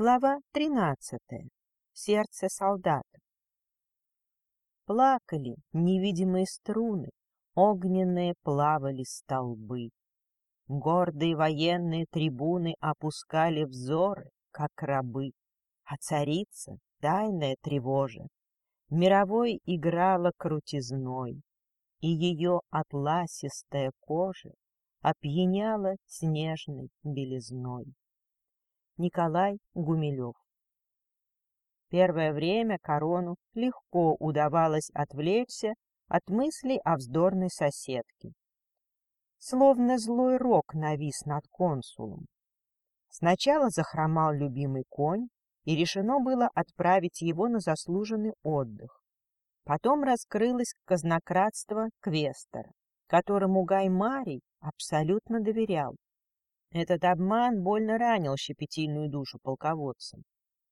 Глава тринадцатая. Сердце солдата. Плакали невидимые струны, огненные плавали столбы. Гордые военные трибуны опускали взоры, как рабы, а царица, тайная тревожа, мировой играла крутизной, и ее атласистая кожа опьяняла снежной белизной. Николай Гумилев. Первое время корону легко удавалось отвлечься от мыслей о вздорной соседке. Словно злой рок навис над консулом. Сначала захромал любимый конь, и решено было отправить его на заслуженный отдых. Потом раскрылось казнократство Квестера, которому Гаймарий абсолютно доверял. Этот обман больно ранил щепетильную душу полководца.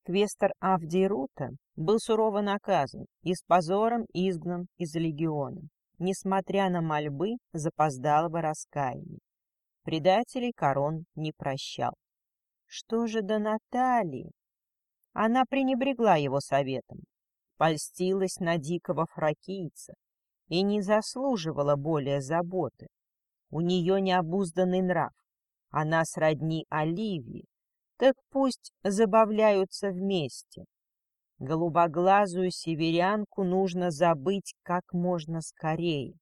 Квестер Авдий Рута был сурово наказан и с позором изгнан из легиона, несмотря на мольбы запоздалого раскаяния. Предателей корон не прощал. Что же до Натальи? Она пренебрегла его советом, польстилась на дикого фракийца и не заслуживала более заботы. У нее необузданный нрав, она сродни Оливии, так пусть забавляются вместе. Голубоглазую северянку нужно забыть как можно скорее.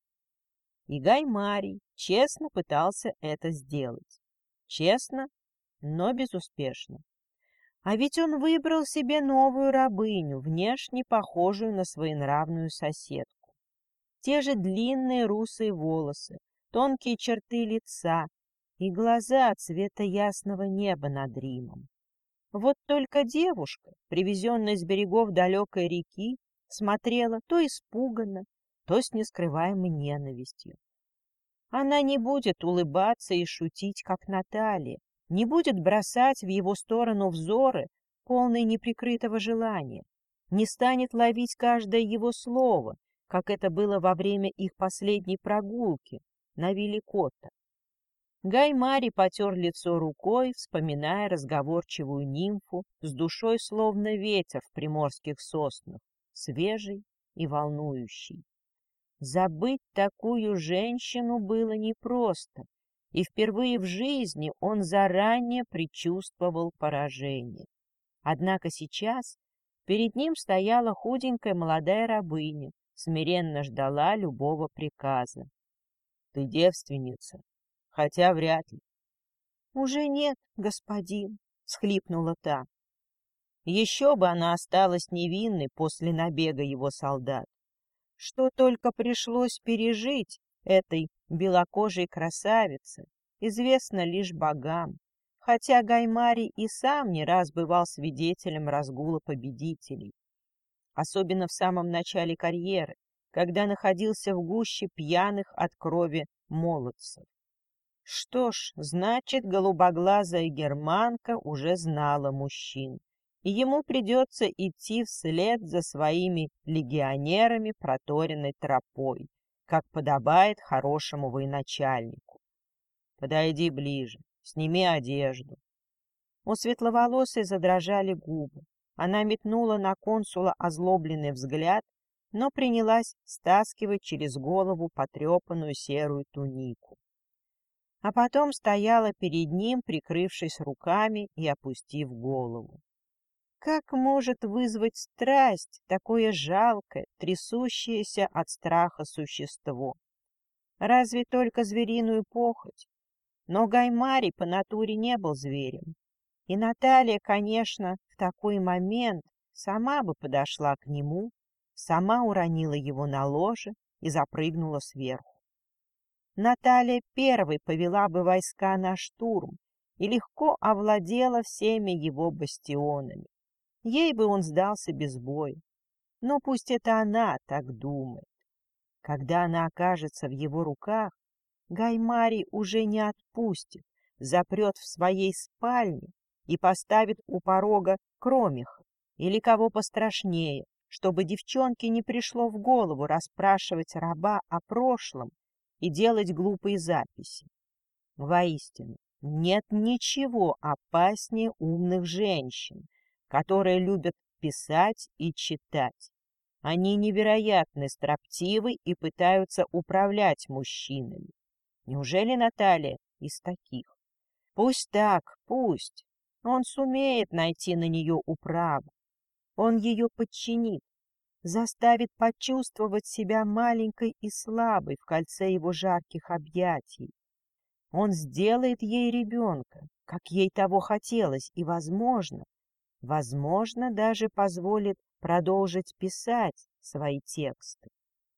И Гаймарий честно пытался это сделать. Честно, но безуспешно. А ведь он выбрал себе новую рабыню, внешне похожую на своенравную соседку. Те же длинные русые волосы, тонкие черты лица, и глаза цвета ясного неба над Римом. Вот только девушка, привезенная с берегов далекой реки, смотрела то испуганно, то с нескрываемой ненавистью. Она не будет улыбаться и шутить, как Наталья, не будет бросать в его сторону взоры, полные неприкрытого желания, не станет ловить каждое его слово, как это было во время их последней прогулки на вилле Котта. Гай Мари потер лицо рукой, вспоминая разговорчивую нимфу с душой словно ветер в приморских соснах, свежий и волнующий. Забыть такую женщину было непросто, и впервые в жизни он заранее предчувствовал поражение. Однако сейчас перед ним стояла худенькая молодая рабыня, смиренно ждала любого приказа. — Ты девственница, хотя вряд ли. — Уже нет, господин, — схлипнула та. Еще бы она осталась невинной после набега его солдат. Что только пришлось пережить этой белокожей красавице, известно лишь богам, хотя Гаймари и сам не раз бывал свидетелем разгула победителей. Особенно в самом начале карьеры, когда находился в гуще пьяных от крови молодцев. Что ж, значит, голубоглазая германка уже знала мужчин, и ему придется идти вслед за своими легионерами проторенной тропой, как подобает хорошему военачальнику. Подойди ближе, сними одежду. У светловолосой задрожали губы. Она метнула на консула озлобленный взгляд, но принялась стаскивать через голову потрепанную серую тунику а потом стояла перед ним, прикрывшись руками и опустив голову. Как может вызвать страсть такое жалкое, трясущееся от страха существо? Разве только звериную похоть? Но Гаймари по натуре не был зверем. И Наталья, конечно, в такой момент сама бы подошла к нему, сама уронила его на ложе и запрыгнула сверху. Наталья первой повела бы войска на штурм и легко овладела всеми его бастионами. Ей бы он сдался без боя. Но пусть это она так думает. Когда она окажется в его руках, Гаймари уже не отпустит, запрет в своей спальне и поставит у порога кромиха или кого пострашнее, чтобы девчонке не пришло в голову расспрашивать раба о прошлом и делать глупые записи. Воистину, Нет ничего опаснее умных женщин, которые любят писать и читать. Они невероятно строптивы и пытаются управлять мужчинами. Неужели Наталья из таких? Пусть так, пусть. Он сумеет найти на нее управу. Он ее подчинит, заставит почувствовать себя маленькой и слабой в кольце его жарких объятий. Он сделает ей ребенка, как ей того хотелось, и, возможно, возможно, даже позволит продолжить писать свои тексты.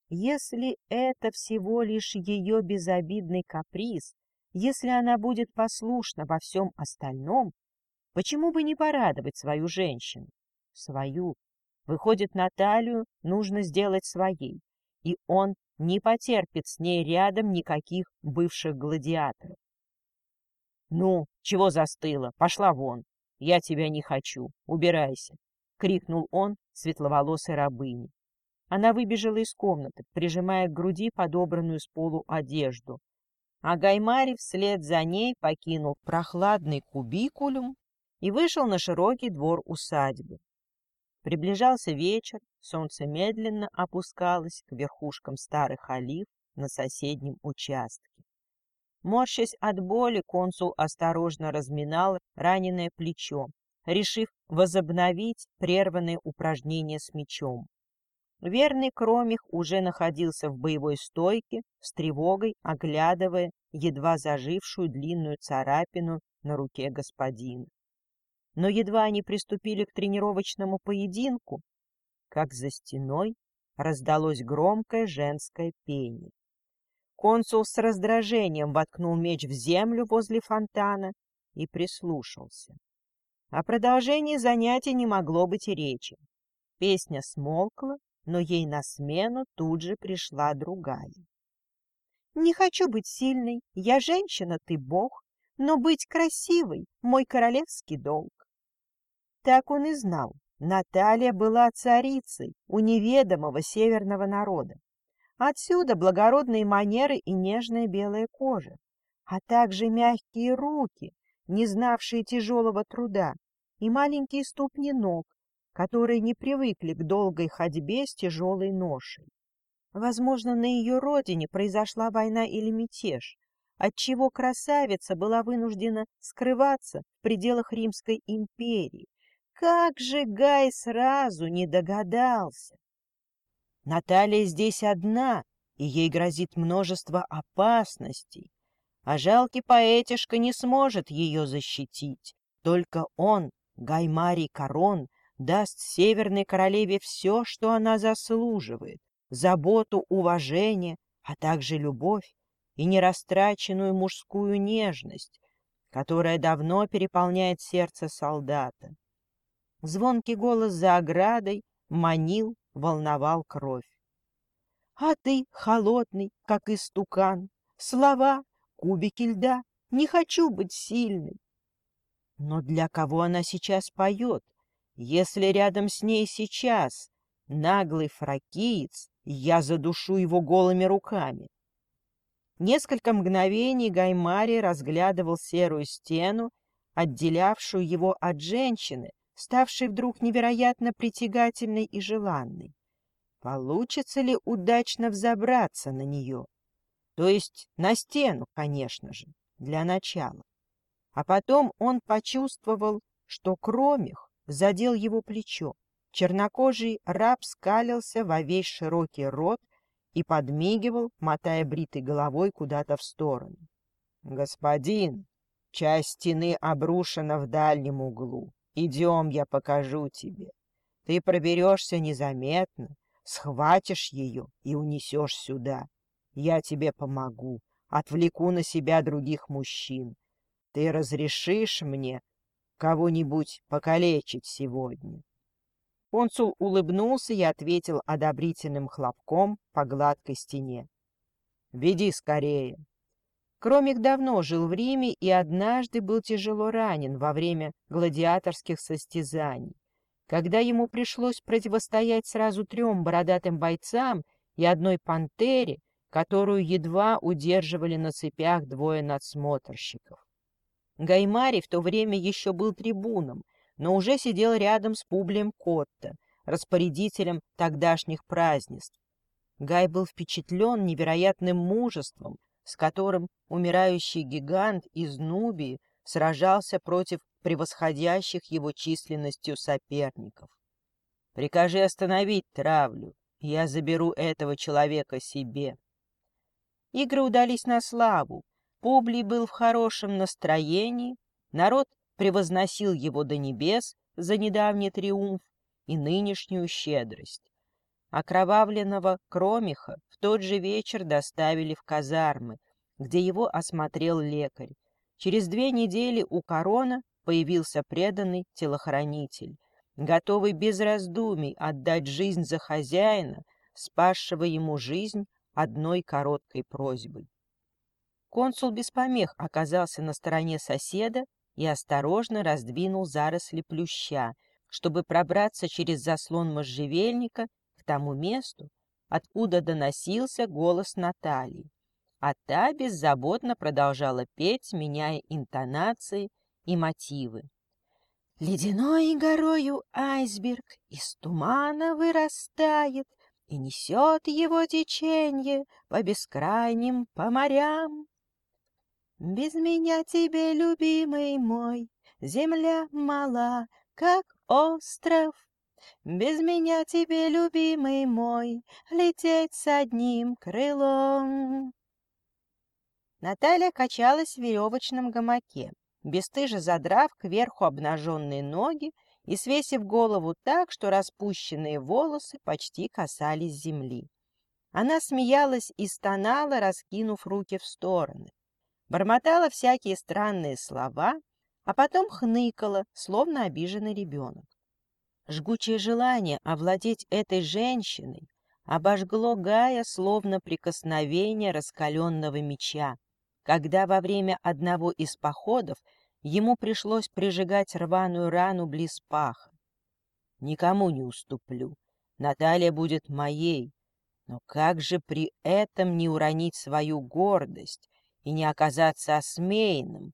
Если это всего лишь ее безобидный каприз, если она будет послушна во всем остальном, почему бы не порадовать свою женщину? Свою. Выходит, Наталью нужно сделать своей, и он не потерпит с ней рядом никаких бывших гладиаторов. — Ну, чего застыла? Пошла вон. Я тебя не хочу. Убирайся, — крикнул он светловолосой рабыне. Она выбежала из комнаты, прижимая к груди подобранную с полу одежду. А Гаймари вслед за ней покинул прохладный кубикулюм и вышел на широкий двор усадьбы. Приближался вечер, солнце медленно опускалось к верхушкам старых олив на соседнем участке. Морщась от боли, консул осторожно разминал раненое плечо, решив возобновить прерванные упражнения с мечом. Верный Кромих уже находился в боевой стойке, с тревогой оглядывая едва зажившую длинную царапину на руке господина. Но едва они приступили к тренировочному поединку, как за стеной раздалось громкое женское пение. Консул с раздражением воткнул меч в землю возле фонтана и прислушался. О продолжении занятий не могло быть и речи. Песня смолкла, но ей на смену тут же пришла другая. «Не хочу быть сильной, я женщина, ты бог, но быть красивой — мой королевский долг». Так он и знал. Наталья была царицей у неведомого северного народа. Отсюда благородные манеры и нежная белая кожа, а также мягкие руки, не знавшие тяжелого труда, и маленькие ступни ног, которые не привыкли к долгой ходьбе с тяжелой ношей. Возможно, на ее родине произошла война или мятеж, отчего красавица была вынуждена скрываться в пределах Римской империи. Как же Гай сразу не догадался! Наталья здесь одна, и ей грозит множество опасностей, а жалкий поэтишка не сможет ее защитить. Только он, Гаймарий Корон, даст Северной Королеве все, что она заслуживает, заботу, уважение, а также любовь и нерастраченную мужскую нежность, которая давно переполняет сердце солдата. Звонкий голос за оградой манил, волновал кровь. А ты холодный, как истукан, слова, кубики льда, не хочу быть сильной. Но для кого она сейчас поет? Если рядом с ней сейчас наглый фракиец, я задушу его голыми руками. Несколько мгновений Гаймари разглядывал серую стену, отделявшую его от женщины, ставшей вдруг невероятно притягательной и желанной. Получится ли удачно взобраться на нее? То есть на стену, конечно же, для начала. А потом он почувствовал, что Кромих задел его плечо. Чернокожий раб скалился во весь широкий рот и подмигивал, мотая бритой головой куда-то в сторону. — Господин, часть стены обрушена в дальнем углу. Идем, я покажу тебе. Ты проберешься незаметно, схватишь ее и унесешь сюда. Я тебе помогу, отвлеку на себя других мужчин. Ты разрешишь мне кого-нибудь покалечить сегодня. Консул улыбнулся и ответил одобрительным хлопком по гладкой стене. «Веди скорее!» Кромик давно жил в Риме и однажды был тяжело ранен во время гладиаторских состязаний, когда ему пришлось противостоять сразу трем бородатым бойцам и одной пантере, которую едва удерживали на цепях двое надсмотрщиков. Гаймари в то время еще был трибуном, но уже сидел рядом с Публием Котта, распорядителем тогдашних празднеств. Гай был впечатлен невероятным мужеством, с которым умирающий гигант из Нубии сражался против превосходящих его численностью соперников. «Прикажи остановить травлю, я заберу этого человека себе». Игры удались на славу, Публий был в хорошем настроении, народ превозносил его до небес за недавний триумф и нынешнюю щедрость. Окровавленного Кромиха в тот же вечер доставили в казармы, где его осмотрел лекарь. Через две недели у корона появился преданный телохранитель, готовый без раздумий отдать жизнь за хозяина, спасшего ему жизнь одной короткой просьбой. Консул без помех оказался на стороне соседа и осторожно раздвинул заросли плюща, чтобы пробраться через заслон можжевельника к тому месту, откуда доносился голос Натальи. А та беззаботно продолжала петь, меняя интонации и мотивы. Ледяной горою айсберг из тумана вырастает и несет его течение по бескрайним по морям. Без меня тебе, любимый мой, земля мала, как остров. Без меня тебе, любимый мой, лететь с одним крылом. Наталья качалась в веревочном гамаке, бесстыже задрав кверху обнаженные ноги и свесив голову так, что распущенные волосы почти касались земли. Она смеялась и стонала, раскинув руки в стороны. Бормотала всякие странные слова, а потом хныкала, словно обиженный ребенок. Жгучее желание овладеть этой женщиной обожгло Гая, словно прикосновение раскаленного меча, когда во время одного из походов ему пришлось прижигать рваную рану близ паха. Никому не уступлю. Наталья будет моей. Но как же при этом не уронить свою гордость и не оказаться осмеянным?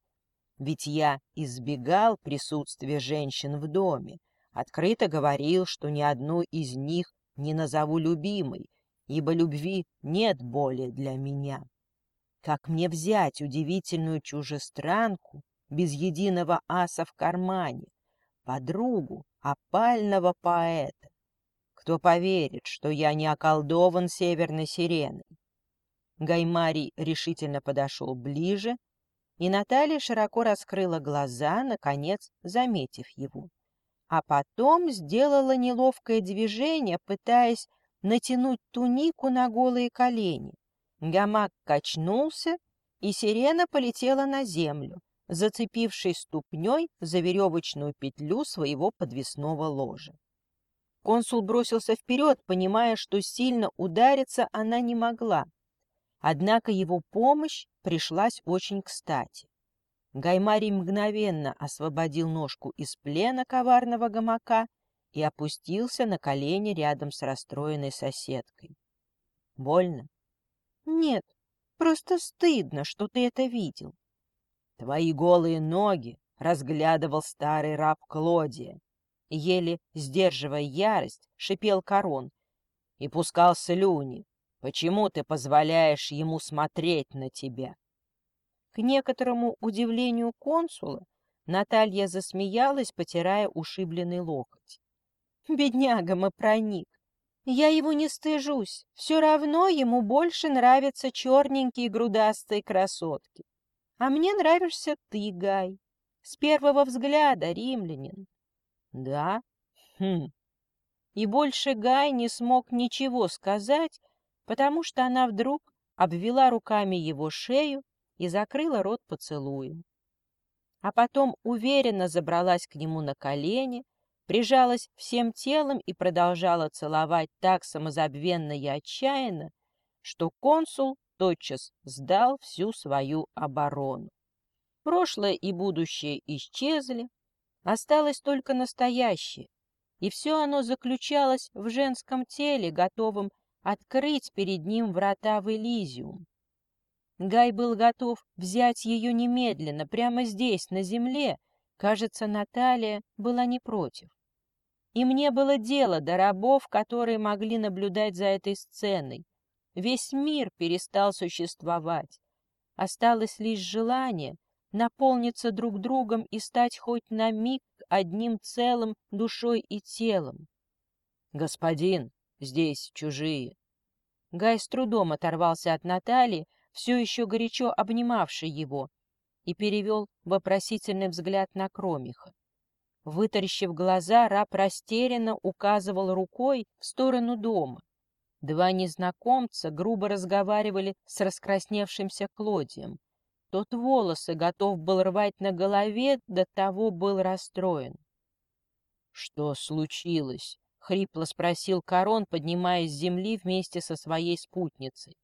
Ведь я избегал присутствия женщин в доме, открыто говорил, что ни одну из них не назову любимой, ибо любви нет более для меня. Как мне взять удивительную чужестранку без единого аса в кармане, подругу опального поэта? Кто поверит, что я не околдован северной сиреной? Гаймарий решительно подошел ближе, и Наталья широко раскрыла глаза, наконец заметив его а потом сделала неловкое движение, пытаясь натянуть тунику на голые колени. Гамак качнулся, и сирена полетела на землю, зацепившись ступней за веревочную петлю своего подвесного ложа. Консул бросился вперед, понимая, что сильно удариться она не могла. Однако его помощь пришлась очень кстати. Гаймарий мгновенно освободил ножку из плена коварного гамака и опустился на колени рядом с расстроенной соседкой. «Больно?» «Нет, просто стыдно, что ты это видел». «Твои голые ноги!» — разглядывал старый раб Клодия. Еле сдерживая ярость, шипел корон и пускал слюни. «Почему ты позволяешь ему смотреть на тебя?» К некоторому удивлению консула Наталья засмеялась, потирая ушибленный локоть. «Бедняга мы проник. Я его не стыжусь. Все равно ему больше нравятся черненькие грудастые красотки. А мне нравишься ты, Гай. С первого взгляда, римлянин». «Да? Хм». И больше Гай не смог ничего сказать, потому что она вдруг обвела руками его шею и закрыла рот поцелуем. А потом уверенно забралась к нему на колени, прижалась всем телом и продолжала целовать так самозабвенно и отчаянно, что консул тотчас сдал всю свою оборону. Прошлое и будущее исчезли, осталось только настоящее, и все оно заключалось в женском теле, готовом открыть перед ним врата в Элизиум. Гай был готов взять ее немедленно, прямо здесь, на земле. Кажется, Наталья была не против. И мне было дело до рабов, которые могли наблюдать за этой сценой. Весь мир перестал существовать. Осталось лишь желание наполниться друг другом и стать хоть на миг одним целым душой и телом. «Господин, здесь чужие». Гай с трудом оторвался от Натальи, все еще горячо обнимавшей его, и перевел вопросительный взгляд на Кромиха. Вытаращив глаза, раб растерянно указывал рукой в сторону дома. Два незнакомца грубо разговаривали с раскрасневшимся Клодием. Тот волосы готов был рвать на голове, до того был расстроен. — Что случилось? — хрипло спросил Корон, поднимаясь с земли вместе со своей спутницей.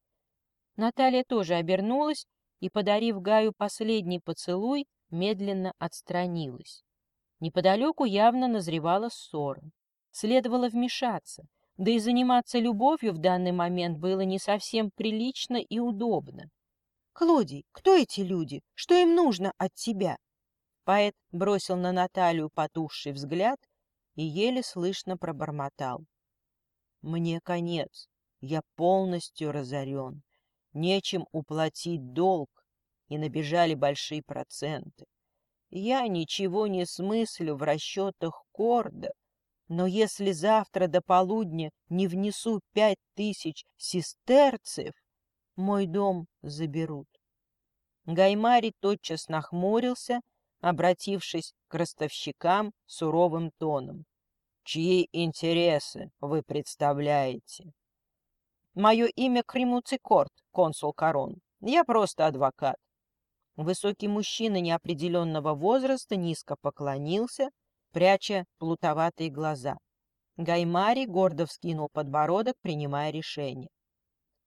Наталья тоже обернулась и, подарив Гаю последний поцелуй, медленно отстранилась. Неподалеку явно назревала ссора. Следовало вмешаться, да и заниматься любовью в данный момент было не совсем прилично и удобно. «Клодий, кто эти люди? Что им нужно от тебя?» Поэт бросил на Наталью потухший взгляд и еле слышно пробормотал. «Мне конец. Я полностью разорен. Нечем уплатить долг, и набежали большие проценты. Я ничего не смыслю в расчетах Корда, но если завтра до полудня не внесу пять тысяч сестерцев, мой дом заберут. Гаймари тотчас нахмурился, обратившись к ростовщикам суровым тоном. «Чьи интересы вы представляете?» «Мое имя Кремуцикорт, консул Корон. Я просто адвокат». Высокий мужчина неопределенного возраста низко поклонился, пряча плутоватые глаза. Гаймари гордо вскинул подбородок, принимая решение.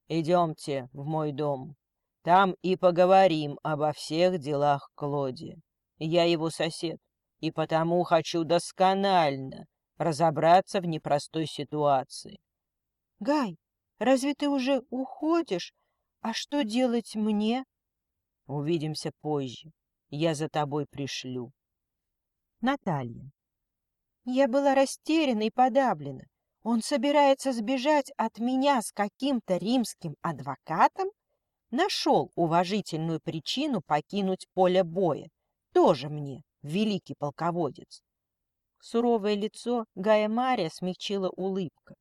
«Идемте в мой дом. Там и поговорим обо всех делах Клоди. Я его сосед, и потому хочу досконально разобраться в непростой ситуации. — Гай, разве ты уже уходишь? А что делать мне? — Увидимся позже. Я за тобой пришлю. Наталья. Я была растеряна и подавлена. Он собирается сбежать от меня с каким-то римским адвокатом? Нашел уважительную причину покинуть поле боя. Тоже мне, великий полководец. Суровое лицо Гая Мария смягчила улыбка.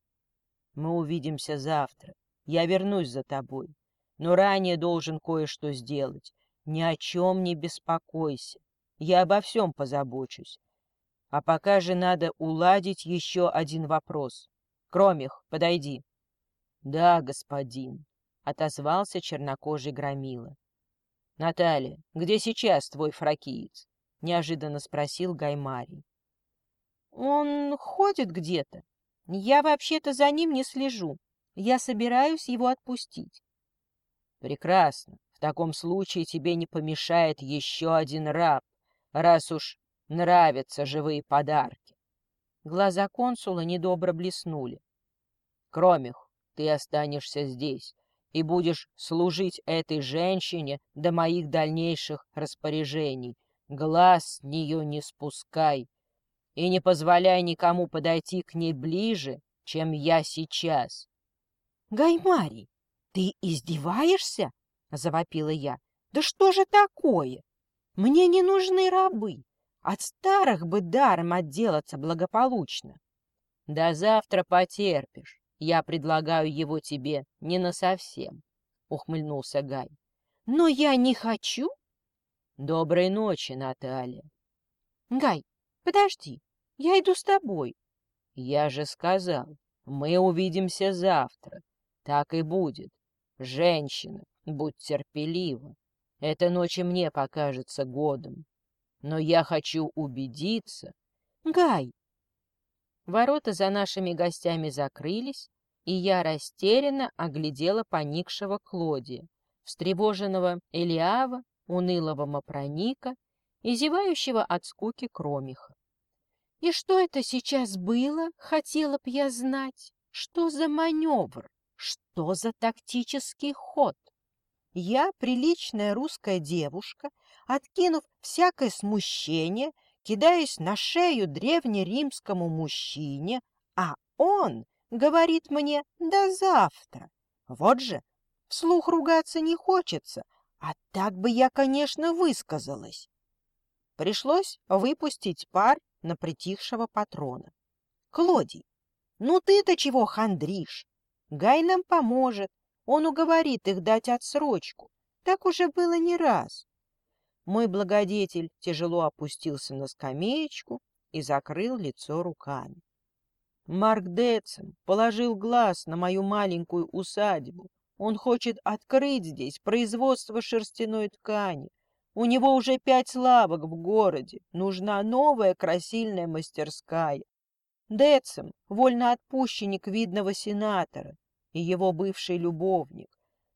Мы увидимся завтра. Я вернусь за тобой. Но ранее должен кое-что сделать. Ни о чем не беспокойся. Я обо всем позабочусь. А пока же надо уладить еще один вопрос. Кромих, подойди. — Да, господин, — отозвался чернокожий громила. — Наталья, где сейчас твой фракиец? — неожиданно спросил Гаймарий. — Он ходит где-то. Я вообще-то за ним не слежу. Я собираюсь его отпустить. — Прекрасно. В таком случае тебе не помешает еще один раб, раз уж нравятся живые подарки. Глаза консула недобро блеснули. Кромих, ты останешься здесь и будешь служить этой женщине до моих дальнейших распоряжений. Глаз с нее не спускай и не позволяй никому подойти к ней ближе, чем я сейчас. — Гаймари, ты издеваешься? — завопила я. — Да что же такое? Мне не нужны рабы. От старых бы даром отделаться благополучно. — До завтра потерпишь. Я предлагаю его тебе не насовсем, — ухмыльнулся Гай. — Но я не хочу. — Доброй ночи, Наталья. — Гай, подожди, я иду с тобой. — Я же сказал, мы увидимся завтра. Так и будет. Женщина, будь терпелива. Эта ночь и мне покажется годом. Но я хочу убедиться... Гай, Ворота за нашими гостями закрылись, и я растерянно оглядела поникшего Клодия, встревоженного Элиава, унылого Мапроника и зевающего от скуки Кромиха. И что это сейчас было, хотела б я знать? Что за маневр? Что за тактический ход? я, приличная русская девушка, откинув всякое смущение, кидаюсь на шею древнеримскому мужчине, а он говорит мне «до завтра». Вот же, вслух ругаться не хочется, а так бы я, конечно, высказалась. Пришлось выпустить пар на притихшего патрона. Клодий, ну ты-то чего хандришь? Гай нам поможет, он уговорит их дать отсрочку. Так уже было не раз. Мой благодетель тяжело опустился на скамеечку и закрыл лицо руками. Марк Децем положил глаз на мою маленькую усадьбу. Он хочет открыть здесь производство шерстяной ткани. У него уже пять лавок в городе. Нужна новая красильная мастерская. Децем — вольноотпущенник видного сенатора и его бывший любовник.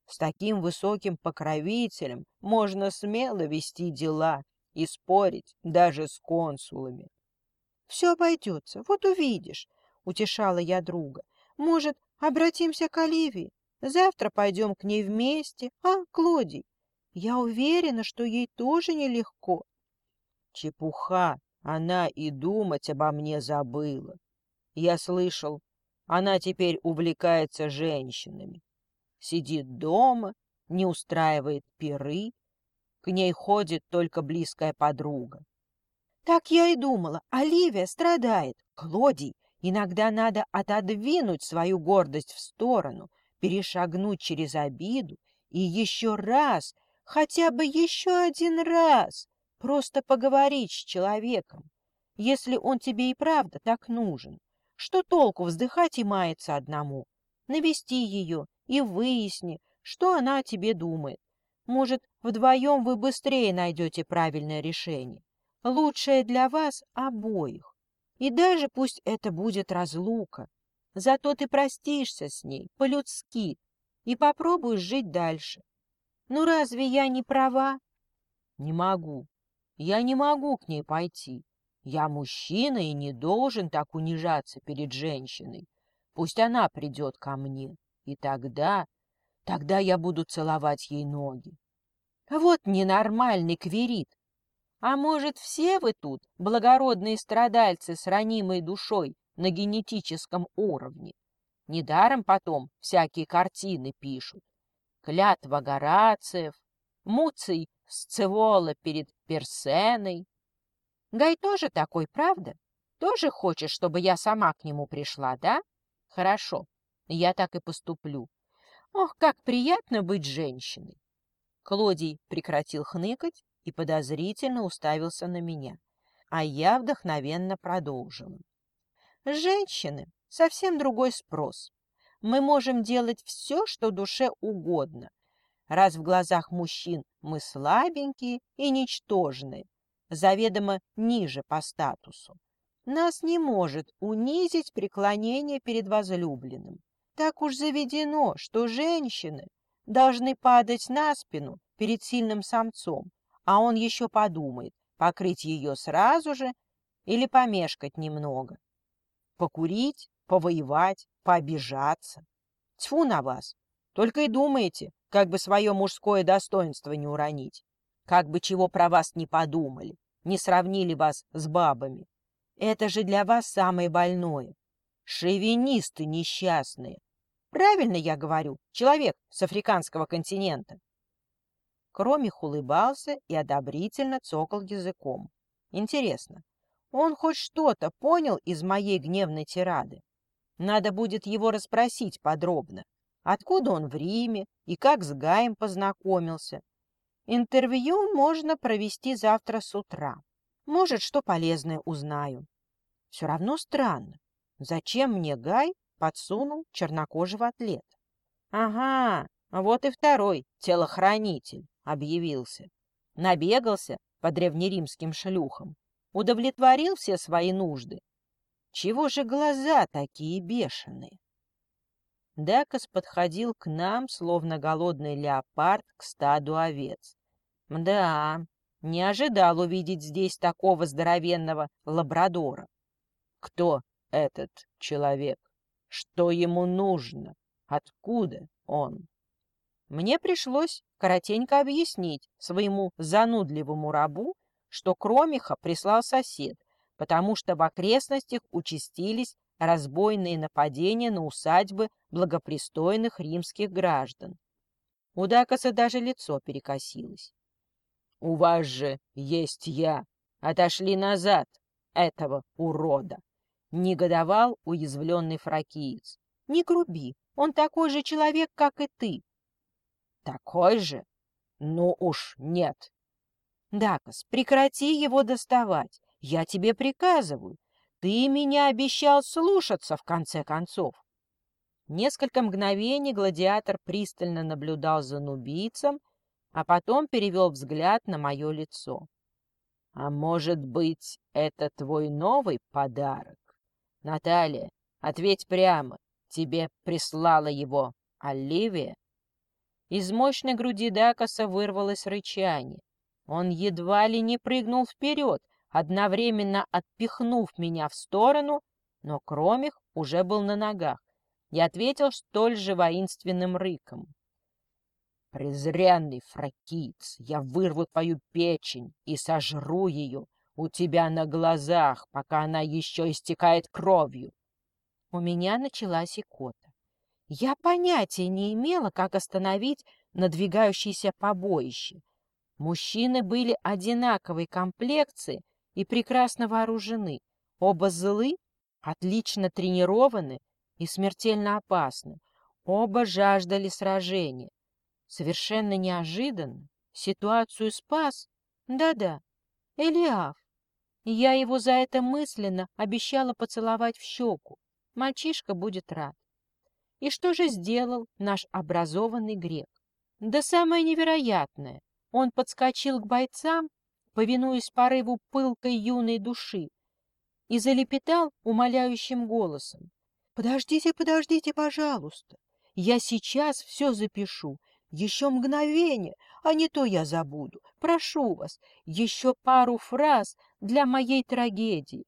С таким высоким покровителем можно смело вести дела и спорить даже с консулами. — Все обойдется, вот увидишь, — утешала я друга. — Может, обратимся к Оливии? Завтра пойдем к ней вместе, а, Клодий? Я уверена, что ей тоже нелегко. Чепуха, она и думать обо мне забыла. Я слышал, она теперь увлекается женщинами. Сидит дома, не устраивает пиры, к ней ходит только близкая подруга. Так я и думала, Оливия страдает. Клодий, иногда надо отодвинуть свою гордость в сторону, перешагнуть через обиду и еще раз хотя бы еще один раз просто поговорить с человеком, если он тебе и правда так нужен. Что толку вздыхать и маяться одному? Навести ее и выясни, что она о тебе думает. Может, вдвоем вы быстрее найдете правильное решение. Лучшее для вас обоих. И даже пусть это будет разлука. Зато ты простишься с ней по-людски и попробуешь жить дальше. Ну разве я не права? Не могу. Я не могу к ней пойти. Я мужчина и не должен так унижаться перед женщиной. Пусть она придет ко мне, и тогда, тогда я буду целовать ей ноги. Вот ненормальный кверит. А может, все вы тут благородные страдальцы с ранимой душой на генетическом уровне? Недаром потом всякие картины пишут клятва Горациев, Муций Сцевола перед Персеной. Гай тоже такой, правда? Тоже хочешь, чтобы я сама к нему пришла, да? Хорошо, я так и поступлю. Ох, как приятно быть женщиной! Клодий прекратил хныкать и подозрительно уставился на меня, а я вдохновенно продолжила. Женщины — совсем другой спрос мы можем делать все, что душе угодно, раз в глазах мужчин мы слабенькие и ничтожные, заведомо ниже по статусу. Нас не может унизить преклонение перед возлюбленным. Так уж заведено, что женщины должны падать на спину перед сильным самцом, а он еще подумает, покрыть ее сразу же или помешкать немного. Покурить, повоевать, пообижаться. Тьфу на вас! Только и думаете, как бы свое мужское достоинство не уронить. Как бы чего про вас не подумали, не сравнили вас с бабами. Это же для вас самое больное. Шовинисты несчастные. Правильно я говорю, человек с африканского континента. Кромих улыбался и одобрительно цокал языком. Интересно, он хоть что-то понял из моей гневной тирады? Надо будет его расспросить подробно, откуда он в Риме и как с Гаем познакомился. Интервью можно провести завтра с утра. Может, что полезное узнаю. Все равно странно. Зачем мне Гай подсунул чернокожего атлета? Ага, вот и второй телохранитель объявился. Набегался по древнеримским шлюхам, удовлетворил все свои нужды чего же глаза такие бешеные? Декас подходил к нам, словно голодный леопард к стаду овец. Да, не ожидал увидеть здесь такого здоровенного лабрадора. Кто этот человек? Что ему нужно? Откуда он? Мне пришлось коротенько объяснить своему занудливому рабу, что Кромиха прислал сосед, потому что в окрестностях участились разбойные нападения на усадьбы благопристойных римских граждан. У Дакаса даже лицо перекосилось. — У вас же есть я. Отошли назад этого урода. Негодовал уязвленный фракиец. — Не груби, он такой же человек, как и ты. — Такой же? Ну уж нет. — Дакас, прекрати его доставать. Я тебе приказываю. Ты меня обещал слушаться, в конце концов. Несколько мгновений гладиатор пристально наблюдал за нубийцем, а потом перевел взгляд на мое лицо. — А может быть, это твой новый подарок? Наталья, ответь прямо, тебе прислала его Оливия? Из мощной груди Дакаса вырвалось рычание. Он едва ли не прыгнул вперед, одновременно отпихнув меня в сторону, но Кромих уже был на ногах и ответил столь же воинственным рыком. «Презренный фракиц, я вырву твою печень и сожру ее у тебя на глазах, пока она еще истекает кровью!» У меня началась икота. Я понятия не имела, как остановить надвигающееся побоище. Мужчины были одинаковой комплекции и прекрасно вооружены. Оба злы, отлично тренированы и смертельно опасны. Оба жаждали сражения. Совершенно неожиданно ситуацию спас, да-да, Элиаф. Я его за это мысленно обещала поцеловать в щеку. Мальчишка будет рад. И что же сделал наш образованный грек? Да самое невероятное. Он подскочил к бойцам, повинуясь порыву пылкой юной души, и залепетал умоляющим голосом. Подождите, подождите, пожалуйста. Я сейчас все запишу. Еще мгновение, а не то я забуду. Прошу вас, еще пару фраз для моей трагедии.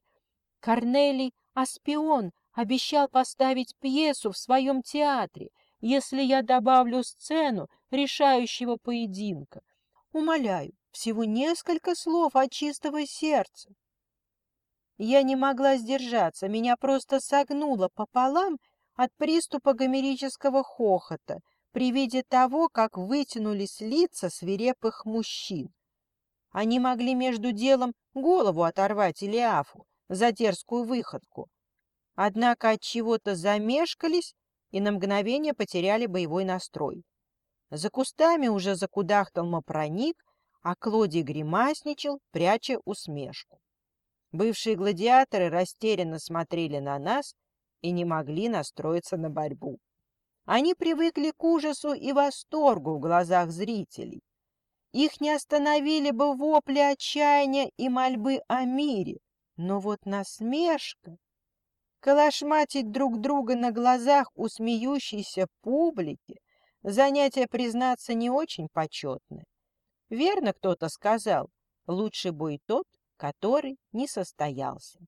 Корнелий Аспион обещал поставить пьесу в своем театре, если я добавлю сцену решающего поединка. Умоляю, всего несколько слов от чистого сердца. Я не могла сдержаться, меня просто согнуло пополам от приступа гомерического хохота при виде того, как вытянулись лица свирепых мужчин. Они могли между делом голову оторвать Илиафу за дерзкую выходку. Однако от чего-то замешкались и на мгновение потеряли боевой настрой. За кустами уже закудахтал мопроник, а Клодий гримасничал, пряча усмешку. Бывшие гладиаторы растерянно смотрели на нас и не могли настроиться на борьбу. Они привыкли к ужасу и восторгу в глазах зрителей. Их не остановили бы вопли отчаяния и мольбы о мире. Но вот насмешка... Калашматить друг друга на глазах у смеющейся публики — занятие, признаться, не очень почетное. Верно кто-то сказал, лучше бой тот, который не состоялся.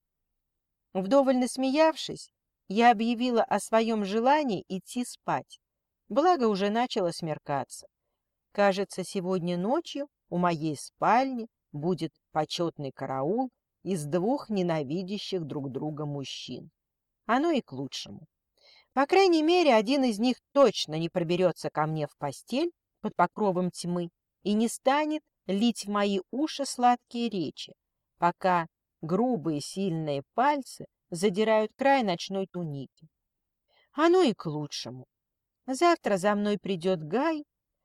Вдоволь насмеявшись, я объявила о своем желании идти спать. Благо уже начало смеркаться. Кажется, сегодня ночью у моей спальни будет почетный караул из двух ненавидящих друг друга мужчин. Оно и к лучшему. По крайней мере, один из них точно не проберется ко мне в постель под покровом тьмы и не станет лить в мои уши сладкие речи, пока грубые сильные пальцы задирают край ночной туники. Оно и к лучшему. Завтра за мной придет Гай,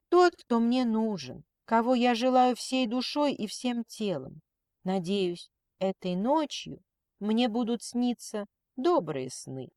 тот, кто мне нужен, кого я желаю всей душой и всем телом. Надеюсь, этой ночью мне будут сниться добрые сны.